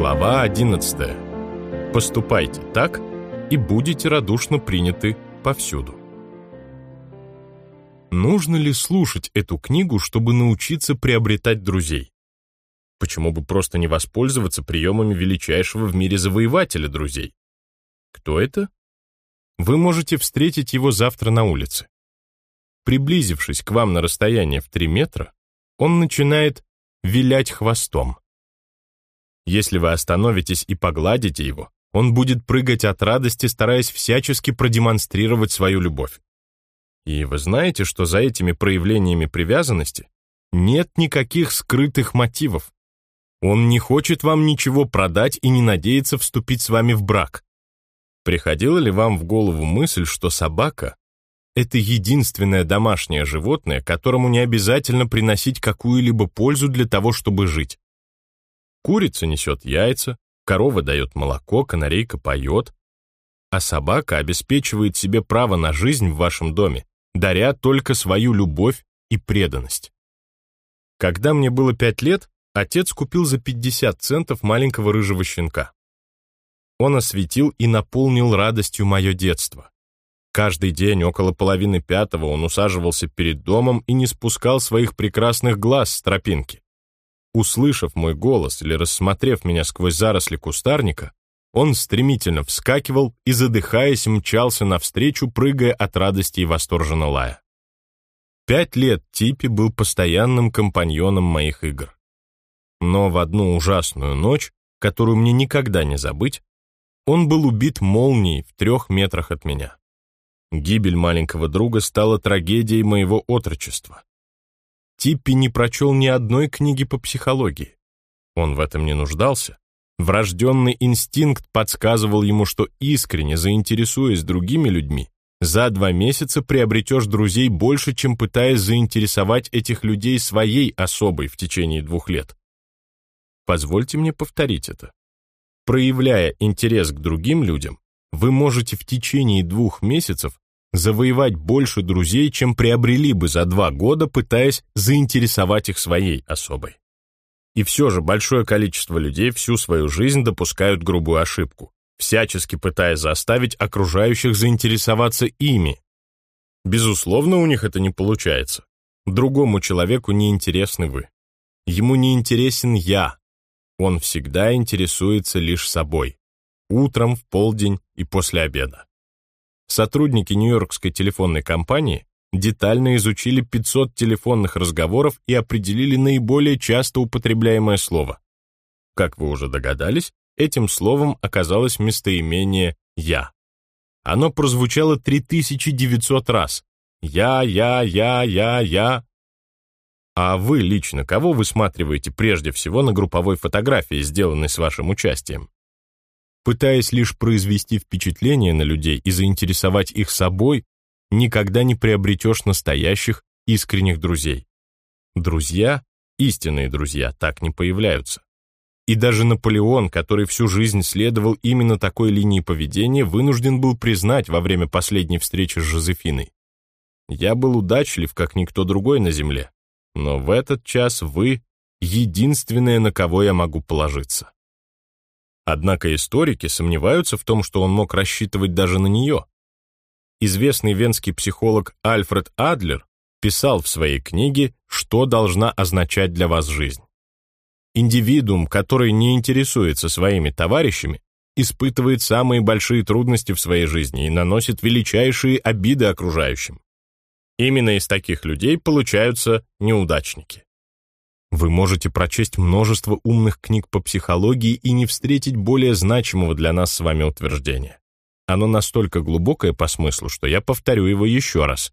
Глава 11. Поступайте так, и будете радушно приняты повсюду. Нужно ли слушать эту книгу, чтобы научиться приобретать друзей? Почему бы просто не воспользоваться приемами величайшего в мире завоевателя друзей? Кто это? Вы можете встретить его завтра на улице. Приблизившись к вам на расстояние в 3 метра, он начинает вилять хвостом. Если вы остановитесь и погладите его, он будет прыгать от радости, стараясь всячески продемонстрировать свою любовь. И вы знаете, что за этими проявлениями привязанности нет никаких скрытых мотивов. Он не хочет вам ничего продать и не надеется вступить с вами в брак. Приходила ли вам в голову мысль, что собака — это единственное домашнее животное, которому не обязательно приносить какую-либо пользу для того, чтобы жить? Курица несет яйца, корова дает молоко, канарейка поет, а собака обеспечивает себе право на жизнь в вашем доме, даря только свою любовь и преданность. Когда мне было пять лет, отец купил за 50 центов маленького рыжего щенка. Он осветил и наполнил радостью мое детство. Каждый день около половины пятого он усаживался перед домом и не спускал своих прекрасных глаз с тропинки. Услышав мой голос или рассмотрев меня сквозь заросли кустарника, он стремительно вскакивал и, задыхаясь, мчался навстречу, прыгая от радости и восторженно лая. Пять лет Типи был постоянным компаньоном моих игр. Но в одну ужасную ночь, которую мне никогда не забыть, он был убит молнией в трех метрах от меня. Гибель маленького друга стала трагедией моего отрочества. Типпи не прочел ни одной книги по психологии. Он в этом не нуждался. Врожденный инстинкт подсказывал ему, что искренне заинтересуясь другими людьми, за два месяца приобретешь друзей больше, чем пытаясь заинтересовать этих людей своей особой в течение двух лет. Позвольте мне повторить это. Проявляя интерес к другим людям, вы можете в течение двух месяцев завоевать больше друзей, чем приобрели бы за два года, пытаясь заинтересовать их своей особой. И все же большое количество людей всю свою жизнь допускают грубую ошибку, всячески пытаясь заставить окружающих заинтересоваться ими. Безусловно, у них это не получается. Другому человеку не интересны вы. Ему не интересен я. Он всегда интересуется лишь собой. Утром, в полдень и после обеда. Сотрудники Нью-Йоркской телефонной компании детально изучили 500 телефонных разговоров и определили наиболее часто употребляемое слово. Как вы уже догадались, этим словом оказалось местоимение «я». Оно прозвучало 3900 раз. «Я, я, я, я, я». А вы лично кого высматриваете прежде всего на групповой фотографии, сделанной с вашим участием? Пытаясь лишь произвести впечатление на людей и заинтересовать их собой, никогда не приобретешь настоящих, искренних друзей. Друзья, истинные друзья, так не появляются. И даже Наполеон, который всю жизнь следовал именно такой линии поведения, вынужден был признать во время последней встречи с Жозефиной. «Я был удачлив, как никто другой на земле, но в этот час вы — единственное, на кого я могу положиться». Однако историки сомневаются в том, что он мог рассчитывать даже на нее. Известный венский психолог Альфред Адлер писал в своей книге, что должна означать для вас жизнь. Индивидуум, который не интересуется своими товарищами, испытывает самые большие трудности в своей жизни и наносит величайшие обиды окружающим. Именно из таких людей получаются неудачники. Вы можете прочесть множество умных книг по психологии и не встретить более значимого для нас с вами утверждения. Оно настолько глубокое по смыслу, что я повторю его еще раз.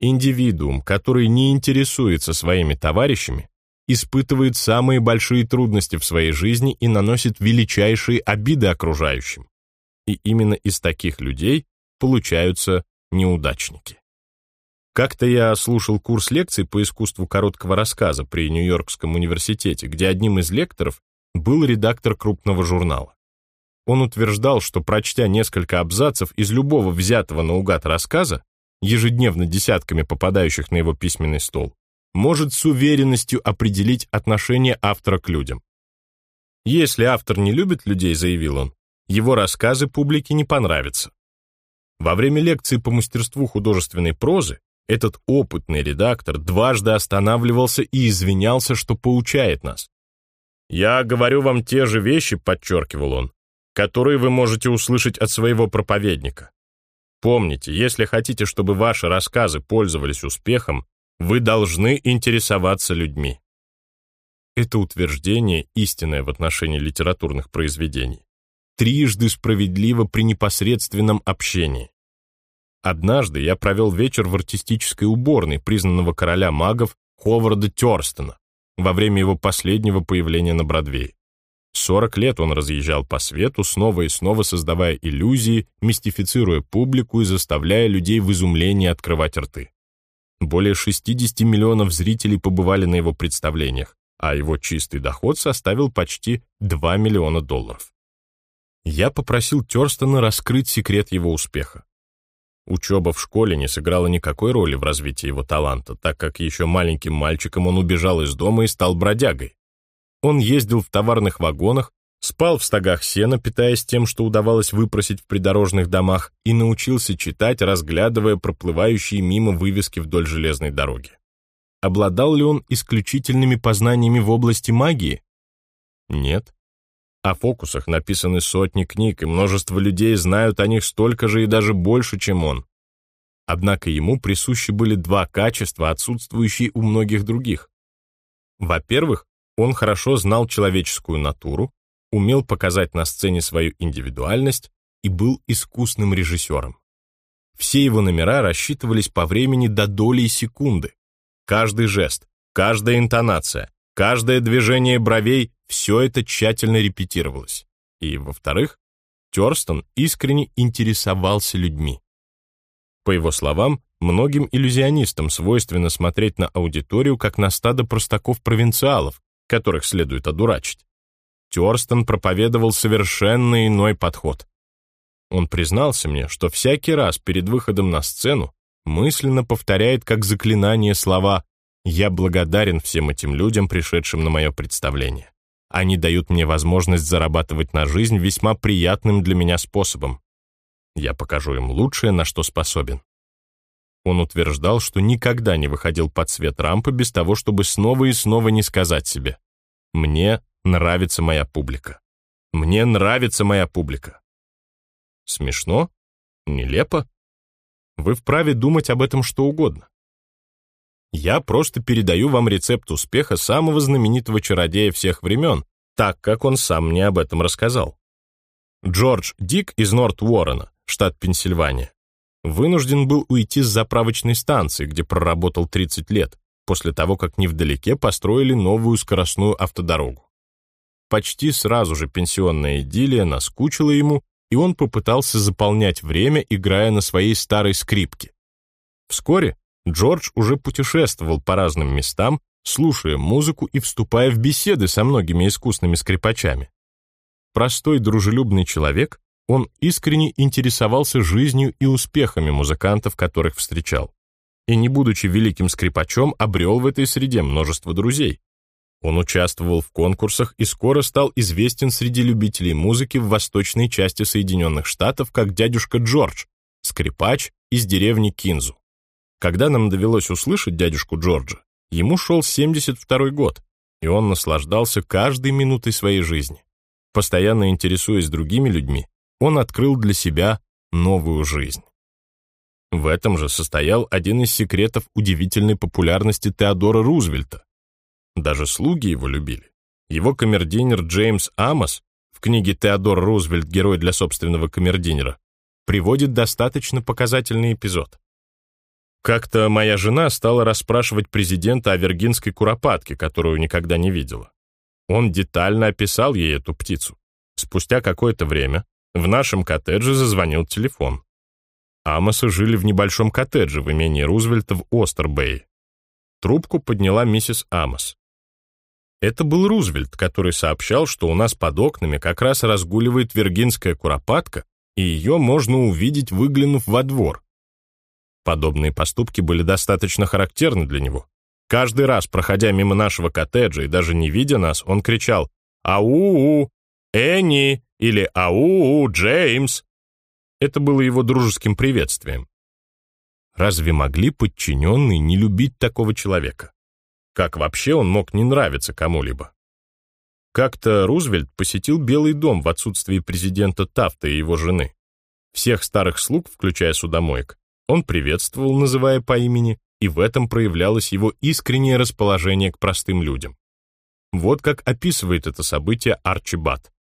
Индивидуум, который не интересуется своими товарищами, испытывает самые большие трудности в своей жизни и наносит величайшие обиды окружающим. И именно из таких людей получаются неудачники. Как-то я слушал курс лекций по искусству короткого рассказа при Нью-Йоркском университете, где одним из лекторов был редактор крупного журнала. Он утверждал, что прочтя несколько абзацев из любого взятого наугад рассказа, ежедневно десятками попадающих на его письменный стол, может с уверенностью определить отношение автора к людям. Если автор не любит людей, заявил он, его рассказы публике не понравятся. Во время лекции по мастерству художественной прозы этот опытный редактор дважды останавливался и извинялся, что поучает нас. «Я говорю вам те же вещи», — подчеркивал он, «которые вы можете услышать от своего проповедника. Помните, если хотите, чтобы ваши рассказы пользовались успехом, вы должны интересоваться людьми». Это утверждение, истинное в отношении литературных произведений, трижды справедливо при непосредственном общении. Однажды я провел вечер в артистической уборной признанного короля магов Ховарда Тёрстона во время его последнего появления на Бродвее. 40 лет он разъезжал по свету, снова и снова создавая иллюзии, мистифицируя публику и заставляя людей в изумлении открывать рты. Более 60 миллионов зрителей побывали на его представлениях, а его чистый доход составил почти 2 миллиона долларов. Я попросил Тёрстона раскрыть секрет его успеха. Учеба в школе не сыграла никакой роли в развитии его таланта, так как еще маленьким мальчиком он убежал из дома и стал бродягой. Он ездил в товарных вагонах, спал в стогах сена, питаясь тем, что удавалось выпросить в придорожных домах, и научился читать, разглядывая проплывающие мимо вывески вдоль железной дороги. Обладал ли он исключительными познаниями в области магии? Нет. О фокусах написаны сотни книг, и множество людей знают о них столько же и даже больше, чем он. Однако ему присущи были два качества, отсутствующие у многих других. Во-первых, он хорошо знал человеческую натуру, умел показать на сцене свою индивидуальность и был искусным режиссером. Все его номера рассчитывались по времени до доли секунды. Каждый жест, каждая интонация, каждое движение бровей все это тщательно репетировалось. И, во-вторых, Терстон искренне интересовался людьми. По его словам, многим иллюзионистам свойственно смотреть на аудиторию как на стадо простаков-провинциалов, которых следует одурачить. Терстон проповедовал совершенно иной подход. Он признался мне, что всякий раз перед выходом на сцену мысленно повторяет как заклинание слова «Я благодарен всем этим людям, пришедшим на мое представление». Они дают мне возможность зарабатывать на жизнь весьма приятным для меня способом. Я покажу им лучшее, на что способен. Он утверждал, что никогда не выходил под свет рампы без того, чтобы снова и снова не сказать себе «Мне нравится моя публика. Мне нравится моя публика». Смешно? Нелепо? Вы вправе думать об этом что угодно. Я просто передаю вам рецепт успеха самого знаменитого чародея всех времен, так как он сам мне об этом рассказал. Джордж Дик из Норт-Уоррена, штат Пенсильвания, вынужден был уйти с заправочной станции, где проработал 30 лет, после того, как невдалеке построили новую скоростную автодорогу. Почти сразу же пенсионная идиллия наскучила ему, и он попытался заполнять время, играя на своей старой скрипке. Вскоре Джордж уже путешествовал по разным местам, слушая музыку и вступая в беседы со многими искусными скрипачами. Простой дружелюбный человек, он искренне интересовался жизнью и успехами музыкантов, которых встречал. И не будучи великим скрипачом, обрел в этой среде множество друзей. Он участвовал в конкурсах и скоро стал известен среди любителей музыки в восточной части Соединенных Штатов как дядюшка Джордж, скрипач из деревни Кинзу. Когда нам довелось услышать дядюшку Джорджа, ему шел 72 год, и он наслаждался каждой минутой своей жизни. Постоянно интересуясь другими людьми, он открыл для себя новую жизнь. В этом же состоял один из секретов удивительной популярности Теодора Рузвельта. Даже слуги его любили. Его камердинер Джеймс Амос в книге «Теодор Рузвельт. Герой для собственного камердинера» приводит достаточно показательный эпизод. Как-то моя жена стала расспрашивать президента о виргинской куропатке, которую никогда не видела. Он детально описал ей эту птицу. Спустя какое-то время в нашем коттедже зазвонил телефон. Амосы жили в небольшом коттедже в имении Рузвельта в Остербее. Трубку подняла миссис Амос. Это был Рузвельт, который сообщал, что у нас под окнами как раз разгуливает виргинская куропатка, и ее можно увидеть, выглянув во двор. Подобные поступки были достаточно характерны для него. Каждый раз, проходя мимо нашего коттеджа и даже не видя нас, он кричал «Ау-у, Энни» или «Ау-у, Джеймс». Это было его дружеским приветствием. Разве могли подчиненные не любить такого человека? Как вообще он мог не нравиться кому-либо? Как-то Рузвельт посетил Белый дом в отсутствии президента Тафта и его жены. Всех старых слуг, включая судомоек, он приветствовал, называя по имени, и в этом проявлялось его искреннее расположение к простым людям. Вот как описывает это событие Арчи Бат.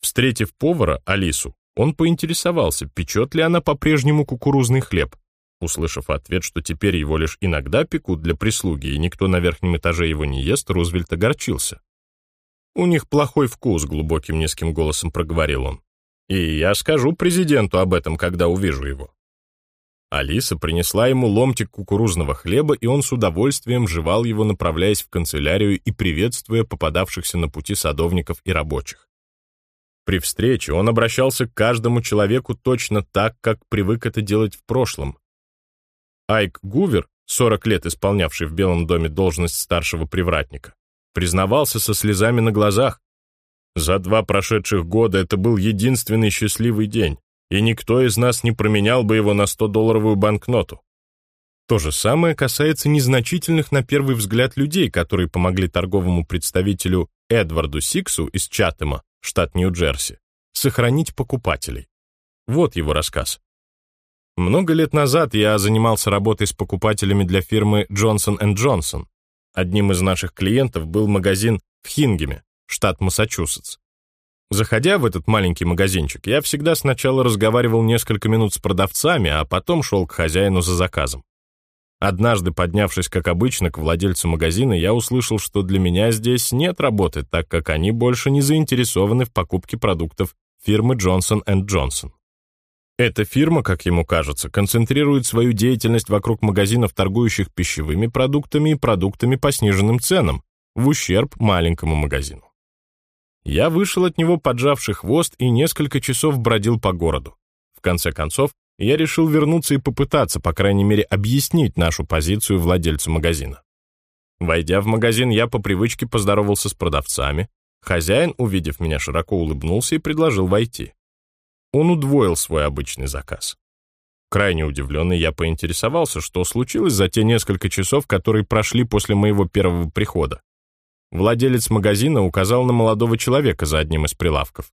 Встретив повара, Алису, он поинтересовался, печет ли она по-прежнему кукурузный хлеб. Услышав ответ, что теперь его лишь иногда пекут для прислуги, и никто на верхнем этаже его не ест, Рузвельт огорчился. «У них плохой вкус», — глубоким низким голосом проговорил он. «И я скажу президенту об этом, когда увижу его». Алиса принесла ему ломтик кукурузного хлеба, и он с удовольствием жевал его, направляясь в канцелярию и приветствуя попадавшихся на пути садовников и рабочих. При встрече он обращался к каждому человеку точно так, как привык это делать в прошлом. Айк Гувер, 40 лет исполнявший в Белом доме должность старшего привратника, признавался со слезами на глазах. За два прошедших года это был единственный счастливый день, и никто из нас не променял бы его на 100-долларовую банкноту. То же самое касается незначительных на первый взгляд людей, которые помогли торговому представителю Эдварду Сиксу из Чаттема, штат Нью-Джерси, сохранить покупателей. Вот его рассказ. Много лет назад я занимался работой с покупателями для фирмы Johnson Johnson. Одним из наших клиентов был магазин в Хингеме, штат Массачусетс. Заходя в этот маленький магазинчик, я всегда сначала разговаривал несколько минут с продавцами, а потом шел к хозяину за заказом. Однажды, поднявшись, как обычно, к владельцу магазина, я услышал, что для меня здесь нет работы, так как они больше не заинтересованы в покупке продуктов фирмы Johnson Johnson. Эта фирма, как ему кажется, концентрирует свою деятельность вокруг магазинов, торгующих пищевыми продуктами и продуктами по сниженным ценам, в ущерб маленькому магазину. Я вышел от него, поджавший хвост, и несколько часов бродил по городу. В конце концов, я решил вернуться и попытаться, по крайней мере, объяснить нашу позицию владельцу магазина. Войдя в магазин, я по привычке поздоровался с продавцами. Хозяин, увидев меня, широко улыбнулся и предложил войти он удвоил свой обычный заказ. Крайне удивленный, я поинтересовался, что случилось за те несколько часов, которые прошли после моего первого прихода. Владелец магазина указал на молодого человека за одним из прилавков.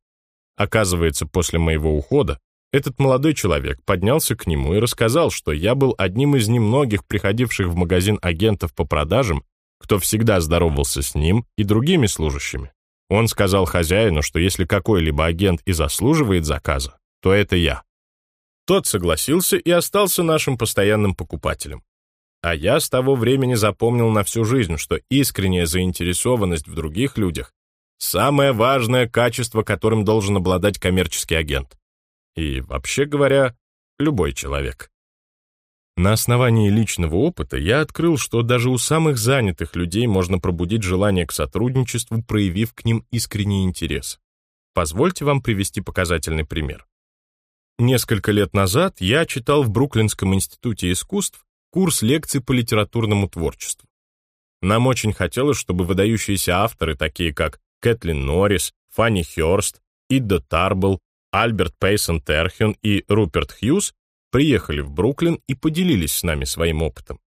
Оказывается, после моего ухода этот молодой человек поднялся к нему и рассказал, что я был одним из немногих приходивших в магазин агентов по продажам, кто всегда здоровался с ним и другими служащими. Он сказал хозяину, что если какой-либо агент и заслуживает заказа, то это я. Тот согласился и остался нашим постоянным покупателем. А я с того времени запомнил на всю жизнь, что искренняя заинтересованность в других людях – самое важное качество, которым должен обладать коммерческий агент. И, вообще говоря, любой человек. На основании личного опыта я открыл, что даже у самых занятых людей можно пробудить желание к сотрудничеству, проявив к ним искренний интерес. Позвольте вам привести показательный пример. Несколько лет назад я читал в Бруклинском институте искусств курс лекций по литературному творчеству. Нам очень хотелось, чтобы выдающиеся авторы, такие как Кэтлин Норрис, Фанни Хёрст, Идда Тарбл, Альберт Пейсон Терхюн и Руперт Хьюз, приехали в Бруклин и поделились с нами своим опытом.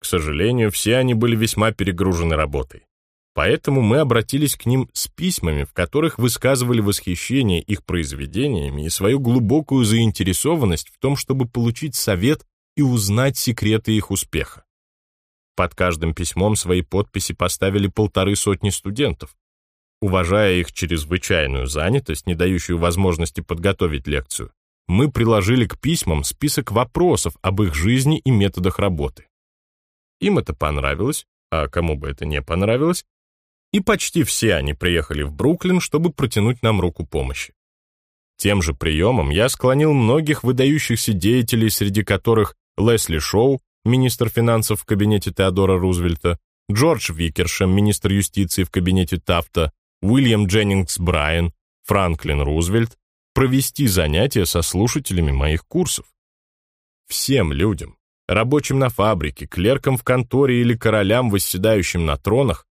К сожалению, все они были весьма перегружены работой. Поэтому мы обратились к ним с письмами, в которых высказывали восхищение их произведениями и свою глубокую заинтересованность в том, чтобы получить совет и узнать секреты их успеха. Под каждым письмом свои подписи поставили полторы сотни студентов. Уважая их чрезвычайную занятость, не дающую возможности подготовить лекцию, мы приложили к письмам список вопросов об их жизни и методах работы. Им это понравилось, а кому бы это не понравилось, и почти все они приехали в Бруклин, чтобы протянуть нам руку помощи. Тем же приемом я склонил многих выдающихся деятелей, среди которых Лесли Шоу, министр финансов в кабинете Теодора Рузвельта, Джордж Викершем, министр юстиции в кабинете Тафта, Уильям Дженнингс Брайан, Франклин Рузвельт, провести занятия со слушателями моих курсов. Всем людям, рабочим на фабрике, клеркам в конторе или королям, восседающим на тронах,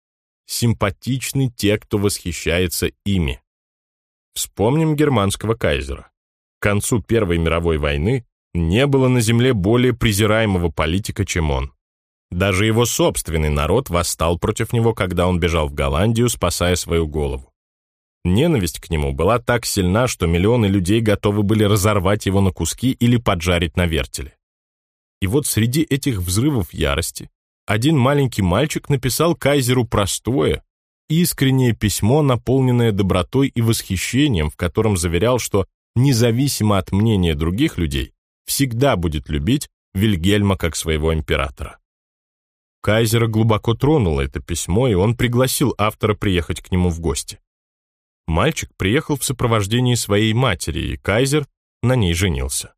симпатичны те, кто восхищается ими. Вспомним германского кайзера. К концу Первой мировой войны не было на земле более презираемого политика, чем он. Даже его собственный народ восстал против него, когда он бежал в Голландию, спасая свою голову. Ненависть к нему была так сильна, что миллионы людей готовы были разорвать его на куски или поджарить на вертеле. И вот среди этих взрывов ярости один маленький мальчик написал кайзеру простое, искреннее письмо, наполненное добротой и восхищением, в котором заверял, что независимо от мнения других людей, всегда будет любить Вильгельма как своего императора. Кайзера глубоко тронуло это письмо, и он пригласил автора приехать к нему в гости. Мальчик приехал в сопровождении своей матери, и Кайзер на ней женился.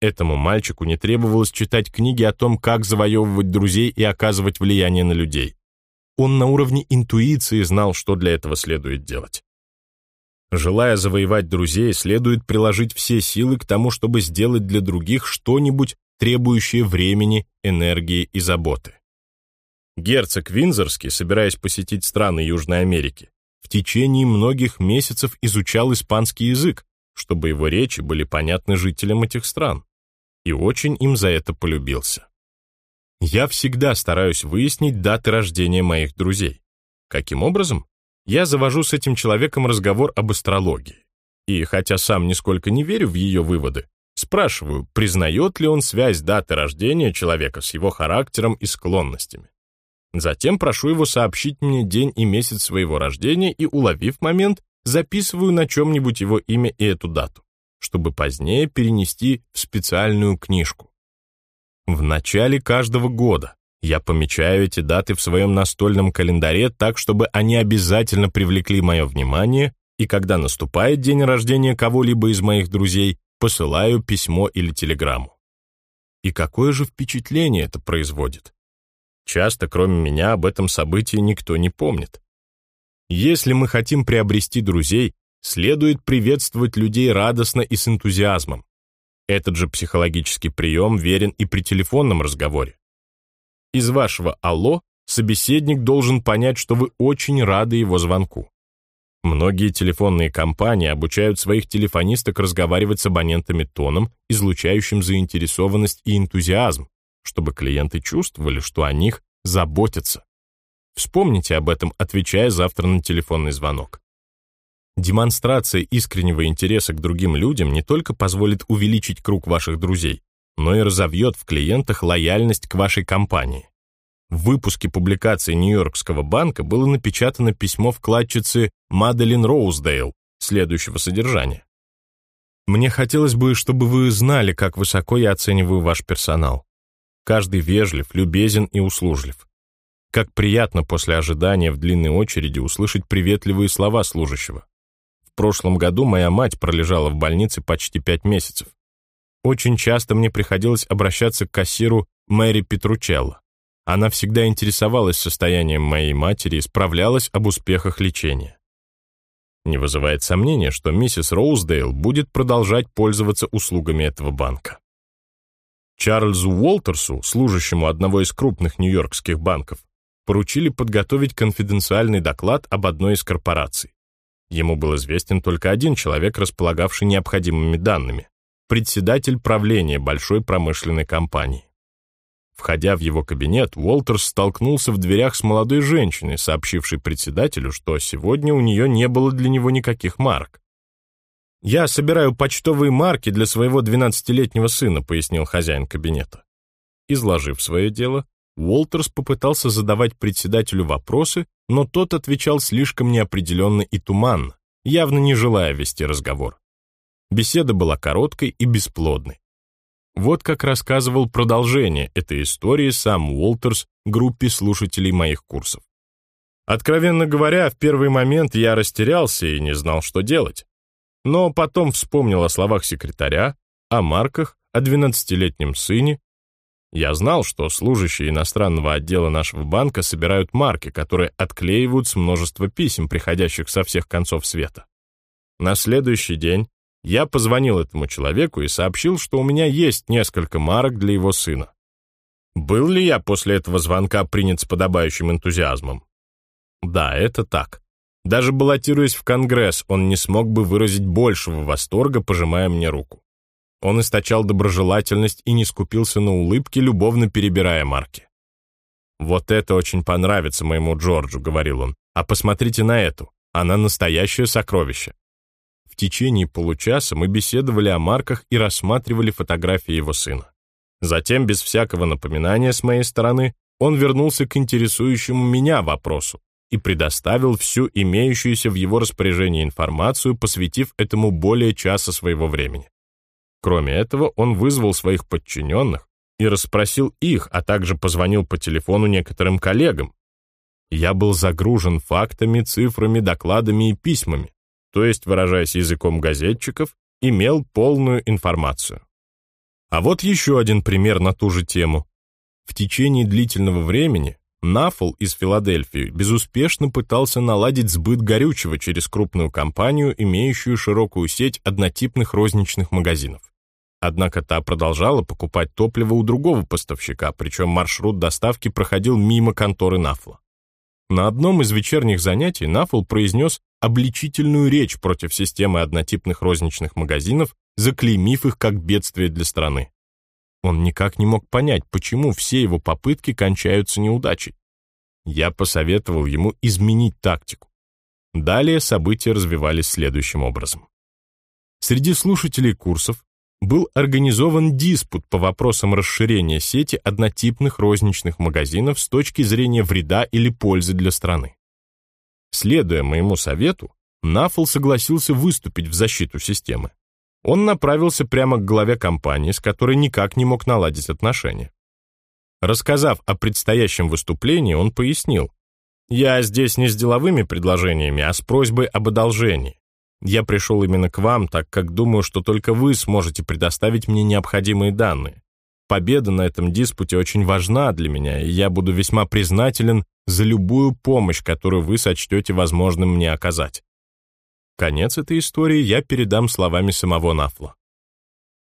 Этому мальчику не требовалось читать книги о том, как завоевывать друзей и оказывать влияние на людей. Он на уровне интуиции знал, что для этого следует делать. Желая завоевать друзей, следует приложить все силы к тому, чтобы сделать для других что-нибудь, требующее времени, энергии и заботы. Герцог Винзорский, собираясь посетить страны Южной Америки, в течение многих месяцев изучал испанский язык, чтобы его речи были понятны жителям этих стран, и очень им за это полюбился. Я всегда стараюсь выяснить даты рождения моих друзей. Каким образом? Я завожу с этим человеком разговор об астрологии. И хотя сам нисколько не верю в ее выводы, спрашиваю, признает ли он связь даты рождения человека с его характером и склонностями. Затем прошу его сообщить мне день и месяц своего рождения и, уловив момент, записываю на чем-нибудь его имя и эту дату, чтобы позднее перенести в специальную книжку. В начале каждого года я помечаю эти даты в своем настольном календаре так, чтобы они обязательно привлекли мое внимание, и когда наступает день рождения кого-либо из моих друзей, посылаю письмо или телеграмму. И какое же впечатление это производит? Часто, кроме меня, об этом событии никто не помнит. Если мы хотим приобрести друзей, следует приветствовать людей радостно и с энтузиазмом. Этот же психологический прием верен и при телефонном разговоре. Из вашего «алло» собеседник должен понять, что вы очень рады его звонку. Многие телефонные компании обучают своих телефонисток разговаривать с абонентами тоном, излучающим заинтересованность и энтузиазм, чтобы клиенты чувствовали, что о них заботятся. Вспомните об этом, отвечая завтра на телефонный звонок. Демонстрация искреннего интереса к другим людям не только позволит увеличить круг ваших друзей, но и разовьет в клиентах лояльность к вашей компании. В выпуске публикации Нью-Йоркского банка было напечатано письмо вкладчицы Маделин Роуздейл следующего содержания. «Мне хотелось бы, чтобы вы знали, как высоко я оцениваю ваш персонал. Каждый вежлив, любезен и услужлив. Как приятно после ожидания в длинной очереди услышать приветливые слова служащего. В прошлом году моя мать пролежала в больнице почти пять месяцев. Очень часто мне приходилось обращаться к кассиру Мэри Петручелло. Она всегда интересовалась состоянием моей матери и справлялась об успехах лечения. Не вызывает сомнения, что миссис Роуздейл будет продолжать пользоваться услугами этого банка. Чарльзу Уолтерсу, служащему одного из крупных нью-йоркских банков, поручили подготовить конфиденциальный доклад об одной из корпораций. Ему был известен только один человек, располагавший необходимыми данными – председатель правления большой промышленной компании. Входя в его кабинет, Уолтерс столкнулся в дверях с молодой женщиной, сообщившей председателю, что сегодня у нее не было для него никаких марок. «Я собираю почтовые марки для своего 12-летнего сына», пояснил хозяин кабинета. Изложив свое дело, Уолтерс попытался задавать председателю вопросы, но тот отвечал слишком неопределенно и туманно, явно не желая вести разговор. Беседа была короткой и бесплодной. Вот как рассказывал продолжение этой истории сам Уолтерс группе слушателей моих курсов. Откровенно говоря, в первый момент я растерялся и не знал, что делать но потом вспомнил о словах секретаря, о марках, о 12-летнем сыне. Я знал, что служащие иностранного отдела нашего банка собирают марки, которые отклеивают с множества писем, приходящих со всех концов света. На следующий день я позвонил этому человеку и сообщил, что у меня есть несколько марок для его сына. Был ли я после этого звонка принят с подобающим энтузиазмом? Да, это так. Даже баллотируясь в Конгресс, он не смог бы выразить большего восторга, пожимая мне руку. Он источал доброжелательность и не скупился на улыбки, любовно перебирая марки. «Вот это очень понравится моему Джорджу», — говорил он. «А посмотрите на эту. Она настоящее сокровище». В течение получаса мы беседовали о марках и рассматривали фотографии его сына. Затем, без всякого напоминания с моей стороны, он вернулся к интересующему меня вопросу и предоставил всю имеющуюся в его распоряжении информацию, посвятив этому более часа своего времени. Кроме этого, он вызвал своих подчиненных и расспросил их, а также позвонил по телефону некоторым коллегам. Я был загружен фактами, цифрами, докладами и письмами, то есть, выражаясь языком газетчиков, имел полную информацию. А вот еще один пример на ту же тему. В течение длительного времени Нафл из Филадельфии безуспешно пытался наладить сбыт горючего через крупную компанию, имеющую широкую сеть однотипных розничных магазинов. Однако та продолжала покупать топливо у другого поставщика, причем маршрут доставки проходил мимо конторы Нафла. На одном из вечерних занятий Нафл произнес обличительную речь против системы однотипных розничных магазинов, заклеймив их как бедствие для страны. Он никак не мог понять, почему все его попытки кончаются неудачей. Я посоветовал ему изменить тактику. Далее события развивались следующим образом. Среди слушателей курсов был организован диспут по вопросам расширения сети однотипных розничных магазинов с точки зрения вреда или пользы для страны. Следуя моему совету, Нафл согласился выступить в защиту системы он направился прямо к главе компании, с которой никак не мог наладить отношения. Рассказав о предстоящем выступлении, он пояснил, «Я здесь не с деловыми предложениями, а с просьбой об одолжении. Я пришел именно к вам, так как думаю, что только вы сможете предоставить мне необходимые данные. Победа на этом диспуте очень важна для меня, и я буду весьма признателен за любую помощь, которую вы сочтете возможным мне оказать. Конец этой истории я передам словами самого Нафла.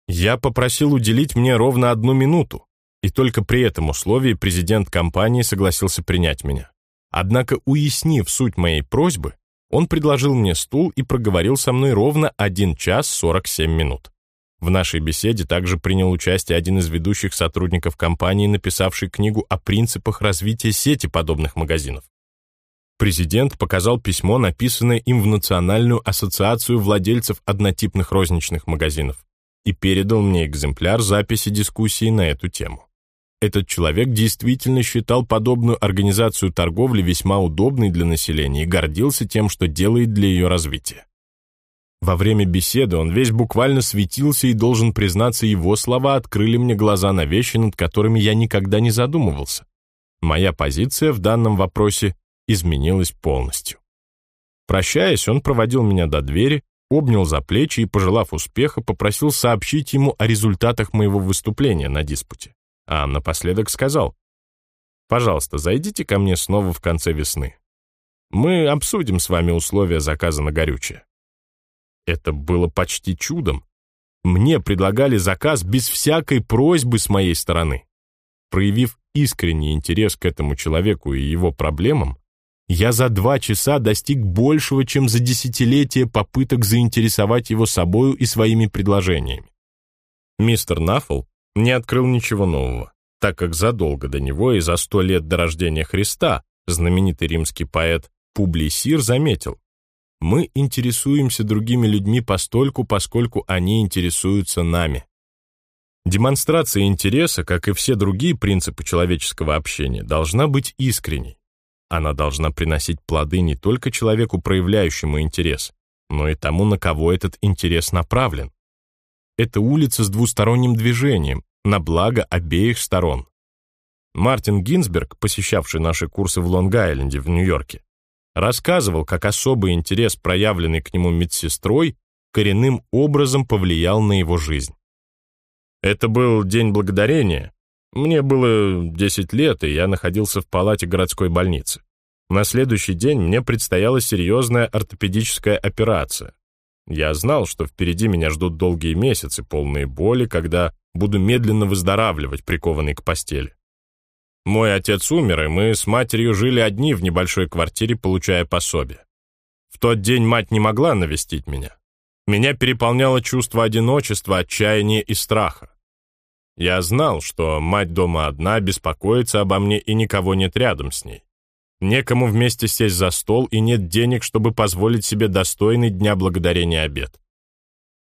Я попросил уделить мне ровно одну минуту, и только при этом условии президент компании согласился принять меня. Однако, уяснив суть моей просьбы, он предложил мне стул и проговорил со мной ровно 1 час 47 минут. В нашей беседе также принял участие один из ведущих сотрудников компании, написавший книгу о принципах развития сети подобных магазинов. Президент показал письмо, написанное им в Национальную ассоциацию владельцев однотипных розничных магазинов, и передал мне экземпляр записи дискуссии на эту тему. Этот человек действительно считал подобную организацию торговли весьма удобной для населения и гордился тем, что делает для ее развития. Во время беседы он весь буквально светился и, должен признаться, его слова открыли мне глаза на вещи, над которыми я никогда не задумывался. Моя позиция в данном вопросе изменилась полностью. Прощаясь, он проводил меня до двери, обнял за плечи и, пожелав успеха, попросил сообщить ему о результатах моего выступления на диспуте. А напоследок сказал, «Пожалуйста, зайдите ко мне снова в конце весны. Мы обсудим с вами условия заказа на горючее». Это было почти чудом. Мне предлагали заказ без всякой просьбы с моей стороны. Проявив искренний интерес к этому человеку и его проблемам, я за два часа достиг большего, чем за десятилетия попыток заинтересовать его собою и своими предложениями. Мистер Нафл не открыл ничего нового, так как задолго до него и за сто лет до рождения Христа знаменитый римский поэт Публий Сир заметил, «Мы интересуемся другими людьми постольку, поскольку они интересуются нами». Демонстрация интереса, как и все другие принципы человеческого общения, должна быть искренней. Она должна приносить плоды не только человеку, проявляющему интерес, но и тому, на кого этот интерес направлен. Это улица с двусторонним движением, на благо обеих сторон. Мартин Гинзберг, посещавший наши курсы в Лонг-Айленде в Нью-Йорке, рассказывал, как особый интерес, проявленный к нему медсестрой, коренным образом повлиял на его жизнь. Это был День Благодарения, мне было 10 лет, и я находился в палате городской больницы. На следующий день мне предстояла серьезная ортопедическая операция. Я знал, что впереди меня ждут долгие месяцы, полные боли, когда буду медленно выздоравливать, прикованный к постели. Мой отец умер, и мы с матерью жили одни в небольшой квартире, получая пособие. В тот день мать не могла навестить меня. Меня переполняло чувство одиночества, отчаяния и страха. Я знал, что мать дома одна, беспокоится обо мне и никого нет рядом с ней. Некому вместе сесть за стол и нет денег, чтобы позволить себе достойный Дня Благодарения обед.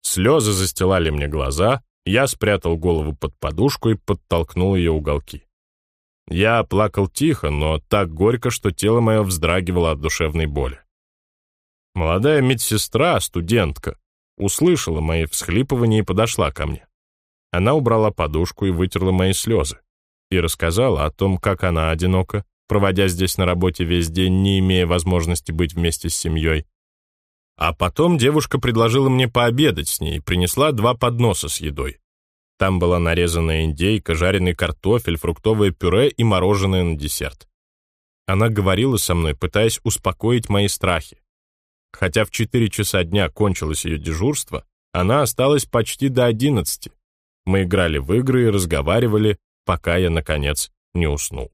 Слезы застилали мне глаза, я спрятал голову под подушку и подтолкнул ее уголки. Я плакал тихо, но так горько, что тело мое вздрагивало от душевной боли. Молодая медсестра, студентка, услышала мои всхлипывания и подошла ко мне. Она убрала подушку и вытерла мои слезы. И рассказала о том, как она одинока, проводя здесь на работе весь день, не имея возможности быть вместе с семьей. А потом девушка предложила мне пообедать с ней и принесла два подноса с едой. Там была нарезанная индейка, жареный картофель, фруктовое пюре и мороженое на десерт. Она говорила со мной, пытаясь успокоить мои страхи. Хотя в 4 часа дня кончилось ее дежурство, она осталась почти до 11. Мы играли в игры и разговаривали, пока я, наконец, не уснул.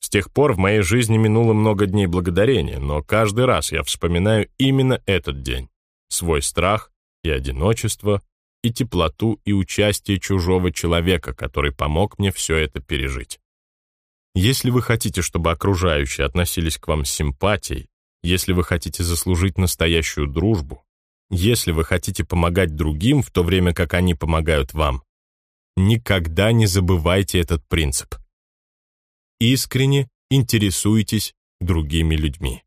С тех пор в моей жизни минуло много дней благодарения, но каждый раз я вспоминаю именно этот день, свой страх и одиночество, и теплоту и участие чужого человека, который помог мне все это пережить. Если вы хотите, чтобы окружающие относились к вам с симпатией, если вы хотите заслужить настоящую дружбу, если вы хотите помогать другим в то время, как они помогают вам, никогда не забывайте этот принцип. Искренне интересуйтесь другими людьми.